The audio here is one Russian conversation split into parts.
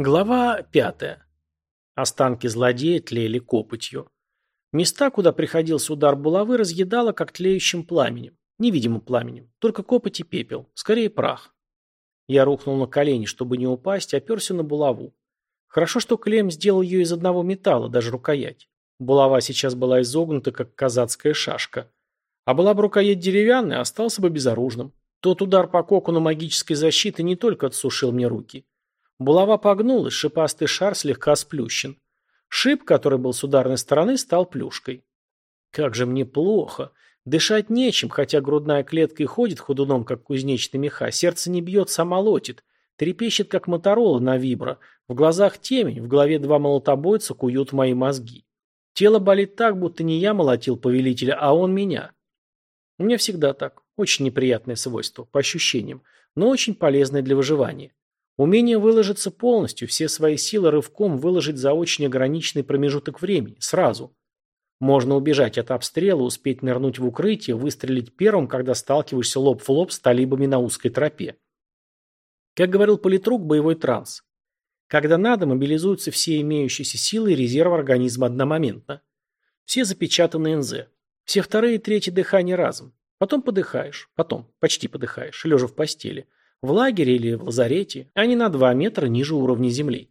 Глава пятая. Останки злодея тлели копотью. Места, куда приходился удар булавы, разъедало, как тлеющим пламенем. Невидимым пламенем. Только копоть и пепел. Скорее прах. Я рухнул на колени, чтобы не упасть, оперся на булаву. Хорошо, что Клем сделал ее из одного металла, даже рукоять. Булава сейчас была изогнута, как казацкая шашка. А была бы рукоять деревянная, остался бы безоружным. Тот удар по кокону магической защиты не только отсушил мне руки. Булава погнулась, шипастый шар слегка сплющен. Шип, который был с ударной стороны, стал плюшкой. Как же мне плохо. Дышать нечем, хотя грудная клетка и ходит ходуном, как кузнечный меха. Сердце не бьется, а молотит. Трепещет, как моторола на вибро. В глазах темень, в голове два молотобойца куют мои мозги. Тело болит так, будто не я молотил повелителя, а он меня. У меня всегда так. Очень неприятное свойство, по ощущениям, но очень полезное для выживания. Умение выложиться полностью, все свои силы рывком выложить за очень ограниченный промежуток времени, сразу. Можно убежать от обстрела, успеть нырнуть в укрытие, выстрелить первым, когда сталкиваешься лоб в лоб с талибами на узкой тропе. Как говорил политрук, боевой транс. Когда надо, мобилизуются все имеющиеся силы и резервы организма одномоментно. Все запечатаны НЗ. Все вторые и третьи дыхания разом. Потом подыхаешь. Потом, почти подыхаешь, лежа в постели. В лагере или в лазарете, а не на два метра ниже уровня земли.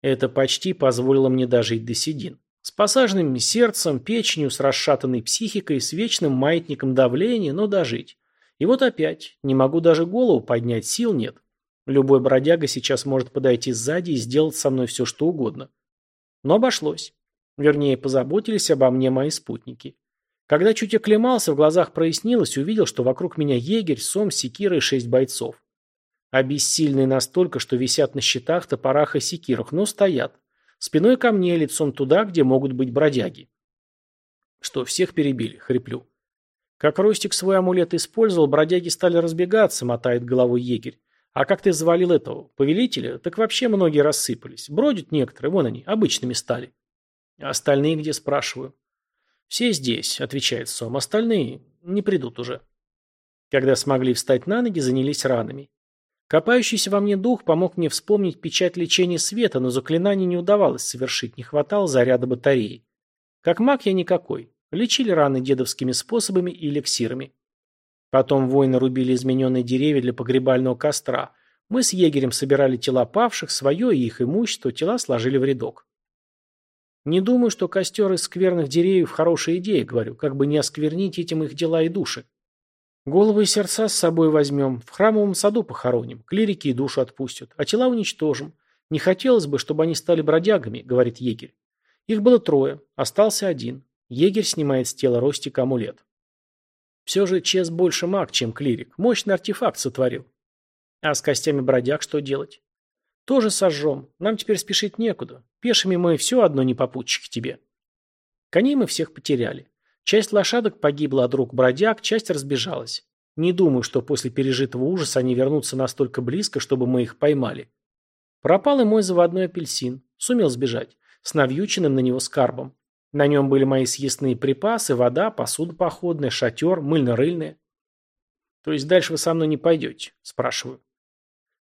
Это почти позволило мне дожить до седин. С посаженным сердцем, печенью, с расшатанной психикой, с вечным маятником давления, но дожить. И вот опять, не могу даже голову поднять, сил нет. Любой бродяга сейчас может подойти сзади и сделать со мной все, что угодно. Но обошлось. Вернее, позаботились обо мне мои спутники. Когда чуть оклемался, в глазах прояснилось, увидел, что вокруг меня егерь, сом, секира и шесть бойцов. Обессильные настолько, что висят на щитах, топорах и секирах, но стоят. Спиной ко мне, лицом туда, где могут быть бродяги. Что, всех перебили? Хриплю. Как Ростик свой амулет использовал, бродяги стали разбегаться, мотает головой егерь. А как ты завалил этого, повелителя, так вообще многие рассыпались. Бродят некоторые, вон они, обычными стали. А остальные где, спрашиваю? «Все здесь», — отвечает Сом, — «остальные не придут уже». Когда смогли встать на ноги, занялись ранами. Копающийся во мне дух помог мне вспомнить печать лечения света, но заклинание не удавалось совершить, не хватало заряда батареи. Как маг я никакой. Лечили раны дедовскими способами и эликсирами. Потом воины рубили измененные деревья для погребального костра. Мы с егерем собирали тела павших, свое и их имущество, тела сложили в рядок. Не думаю, что костер из скверных деревьев хорошая идея, говорю, как бы не осквернить этим их дела и души. Головы и сердца с собой возьмем, в храмовом саду похороним, клирики и душу отпустят, а тела уничтожим. Не хотелось бы, чтобы они стали бродягами, говорит егерь. Их было трое, остался один. Егерь снимает с тела Ростика амулет. Все же Чес больше маг, чем клирик. Мощный артефакт сотворил. А с костями бродяг что делать? Тоже сожжем. Нам теперь спешить некуда. Пешими мы все одно не попутчики тебе. Коней мы всех потеряли. Часть лошадок погибла от рук бродяг, часть разбежалась. Не думаю, что после пережитого ужаса они вернутся настолько близко, чтобы мы их поймали. Пропал и мой заводной апельсин. Сумел сбежать. С навьюченным на него скарбом. На нем были мои съестные припасы, вода, посуда походная, шатер, мыльно-рыльная. То есть дальше вы со мной не пойдете? Спрашиваю.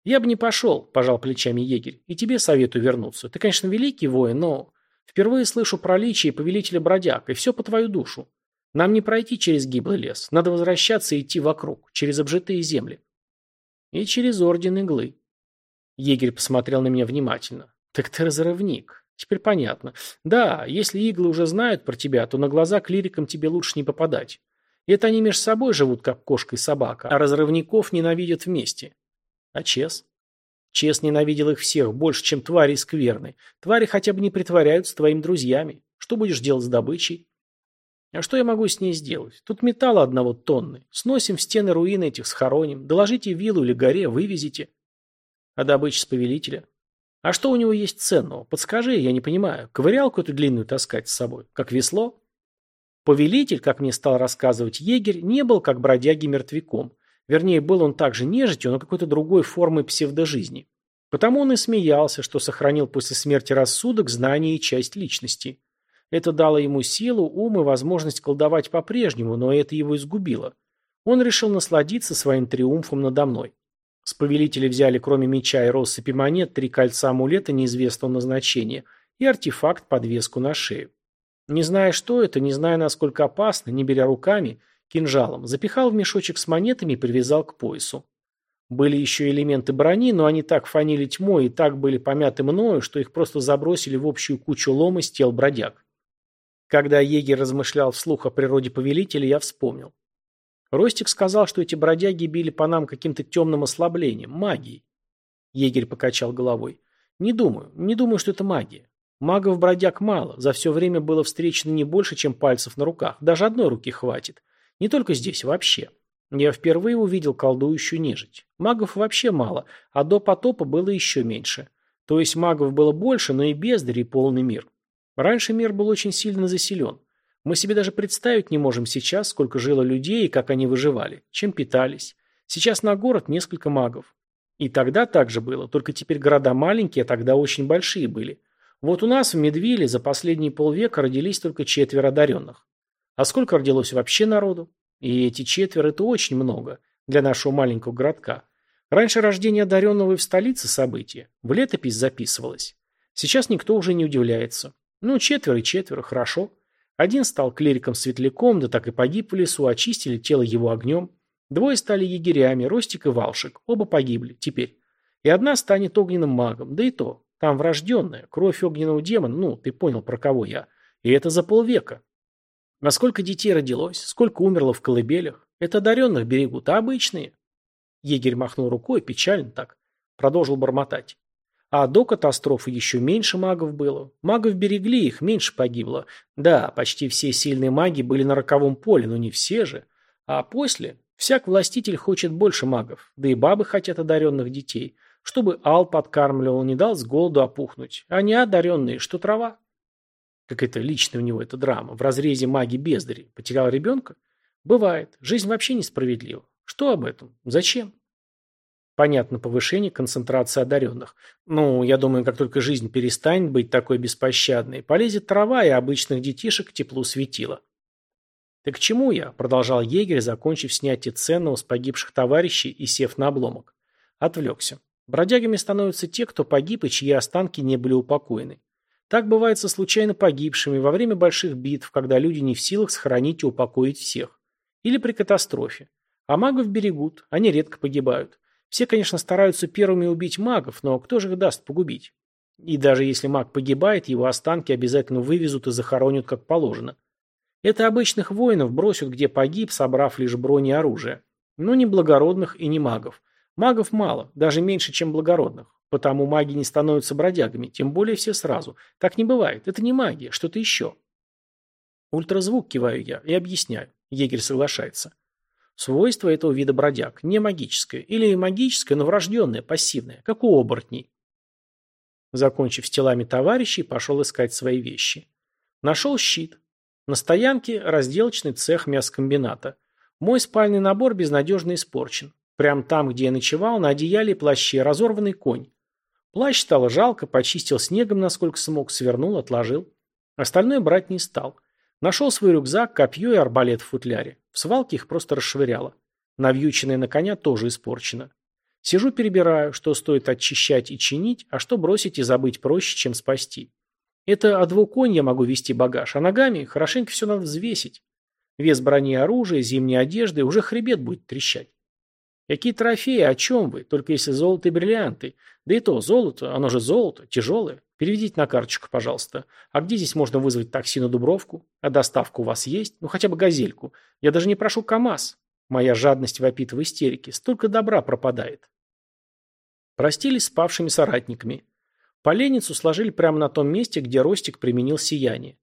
«Я бы не пошел», – пожал плечами егерь, – «и тебе советую вернуться. Ты, конечно, великий воин, но впервые слышу про личие повелителя бродяг, и все по твою душу. Нам не пройти через гиблый лес, надо возвращаться и идти вокруг, через обжитые земли». «И через орден иглы». Егерь посмотрел на меня внимательно. «Так ты разрывник. Теперь понятно. Да, если иглы уже знают про тебя, то на глаза клирикам тебе лучше не попадать. Это они между собой живут, как кошка и собака, а разрывников ненавидят вместе. А Чес? Чес ненавидел их всех, больше, чем твари скверны. Твари хотя бы не притворяются твоими друзьями. Что будешь делать с добычей? А что я могу с ней сделать? Тут металла одного тонны. Сносим в стены руины этих схороним. Доложите виллу или горе, вывезите. А добыча с повелителя? А что у него есть ценного? Подскажи, я не понимаю. Ковырялку эту длинную таскать с собой? Как весло? Повелитель, как мне стал рассказывать егерь, не был как бродяги мертвяком. Вернее, был он также нежитью, но какой-то другой формой псевдожизни. Потому он и смеялся, что сохранил после смерти рассудок, знания и часть личности. Это дало ему силу, ум и возможность колдовать по-прежнему, но это его изгубило. Он решил насладиться своим триумфом надо мной. С повелителя взяли кроме меча и россыпи монет три кольца амулета неизвестного назначения и артефакт-подвеску на шею. Не зная, что это, не зная, насколько опасно, не беря руками, кинжалом, запихал в мешочек с монетами и привязал к поясу. Были еще элементы брони, но они так фанили тьмой и так были помяты мною, что их просто забросили в общую кучу лома с тел бродяг. Когда егерь размышлял вслух о природе повелителя, я вспомнил. Ростик сказал, что эти бродяги били по нам каким-то темным ослаблением, магией. Егерь покачал головой. Не думаю, не думаю, что это магия. Магов-бродяг мало, за все время было встречено не больше, чем пальцев на руках, даже одной руки хватит. Не только здесь, вообще. Я впервые увидел колдующую нежить. Магов вообще мало, а до потопа было еще меньше. То есть магов было больше, но и бездари, и полный мир. Раньше мир был очень сильно заселен. Мы себе даже представить не можем сейчас, сколько жило людей и как они выживали, чем питались. Сейчас на город несколько магов. И тогда так же было, только теперь города маленькие, а тогда очень большие были. Вот у нас в Медвиле за последние полвека родились только четверо одаренных. А сколько родилось вообще народу? И эти четверо – это очень много для нашего маленького городка. Раньше рождение одаренного и в столице событие. В летопись записывалось. Сейчас никто уже не удивляется. Ну, четверо и четверо, хорошо. Один стал клириком-светляком, да так и погиб в лесу, очистили тело его огнем. Двое стали егерями, Ростик и Валшик, оба погибли, теперь. И одна станет огненным магом, да и то, там врожденная, кровь огненного демона, ну, ты понял, про кого я. И это за полвека. А сколько детей родилось, сколько умерло в колыбелях. Это одаренных берегут, а обычные. Егерь махнул рукой, печально так. Продолжил бормотать. А до катастрофы еще меньше магов было. Магов берегли, их меньше погибло. Да, почти все сильные маги были на роковом поле, но не все же. А после, всяк властитель хочет больше магов, да и бабы хотят одаренных детей, чтобы Ал подкармливал, не дал с голоду опухнуть. А не одаренные, что трава. Как это личная у него эта драма. В разрезе маги бездари. Потерял ребенка? Бывает. Жизнь вообще несправедлива. Что об этом? Зачем? Понятно повышение концентрации одаренных. Ну, я думаю, как только жизнь перестанет быть такой беспощадной, полезет трава и обычных детишек к теплу светила. «Ты к чему я?» – продолжал егерь, закончив снятие ценного с погибших товарищей и сев на обломок. Отвлекся. Бродягами становятся те, кто погиб и чьи останки не были упокоены. Так бывает со случайно погибшими во время больших битв, когда люди не в силах сохранить и упокоить всех. Или при катастрофе. А магов берегут, они редко погибают. Все, конечно, стараются первыми убить магов, но кто же их даст погубить? И даже если маг погибает, его останки обязательно вывезут и захоронят как положено. Это обычных воинов бросят, где погиб, собрав лишь брони и оружие. Но не благородных и не магов. Магов мало, даже меньше, чем благородных. Потому маги не становятся бродягами, тем более все сразу. Так не бывает, это не магия, что-то еще. Ультразвук киваю я и объясняю. Егерь соглашается. Свойство этого вида бродяг не магическое, или магическое, но врожденное, пассивное, как у оборотней. Закончив с телами товарищей, пошел искать свои вещи. Нашел щит. На стоянке разделочный цех мясокомбината. Мой спальный набор безнадежно испорчен. Прямо там, где я ночевал, на одеяле и плаще разорванный конь. Плащ стало жалко, почистил снегом, насколько смог, свернул, отложил. Остальное брать не стал. Нашел свой рюкзак, копье и арбалет в футляре. В свалке их просто расшвыряло. Навьюченное на коня тоже испорчено. Сижу, перебираю, что стоит очищать и чинить, а что бросить и забыть проще, чем спасти. Это о двух конь я могу вести багаж, а ногами хорошенько все надо взвесить. Вес брони и оружия, зимней одежды, уже хребет будет трещать. Какие трофеи, о чем вы? Только если золото и бриллианты. Да и то, золото, оно же золото, тяжелое. Переведите на карточку, пожалуйста. А где здесь можно вызвать такси на Дубровку? А доставка у вас есть? Ну, хотя бы газельку. Я даже не прошу КАМАЗ. Моя жадность вопит в истерике. Столько добра пропадает. Простились с павшими соратниками. Поленницу сложили прямо на том месте, где Ростик применил сияние.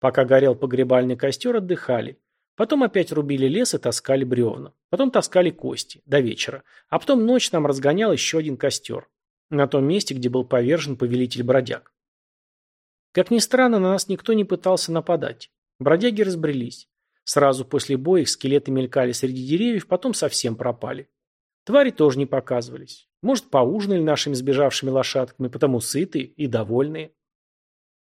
Пока горел погребальный костер, отдыхали. Потом опять рубили лес и таскали бревна. Потом таскали кости. До вечера. А потом ночь нам разгонял еще один костер. На том месте, где был повержен повелитель бродяг. Как ни странно, на нас никто не пытался нападать. Бродяги разбрелись. Сразу после боя их скелеты мелькали среди деревьев, потом совсем пропали. Твари тоже не показывались. Может, поужинали нашими сбежавшими лошадками, потому сытые и довольные.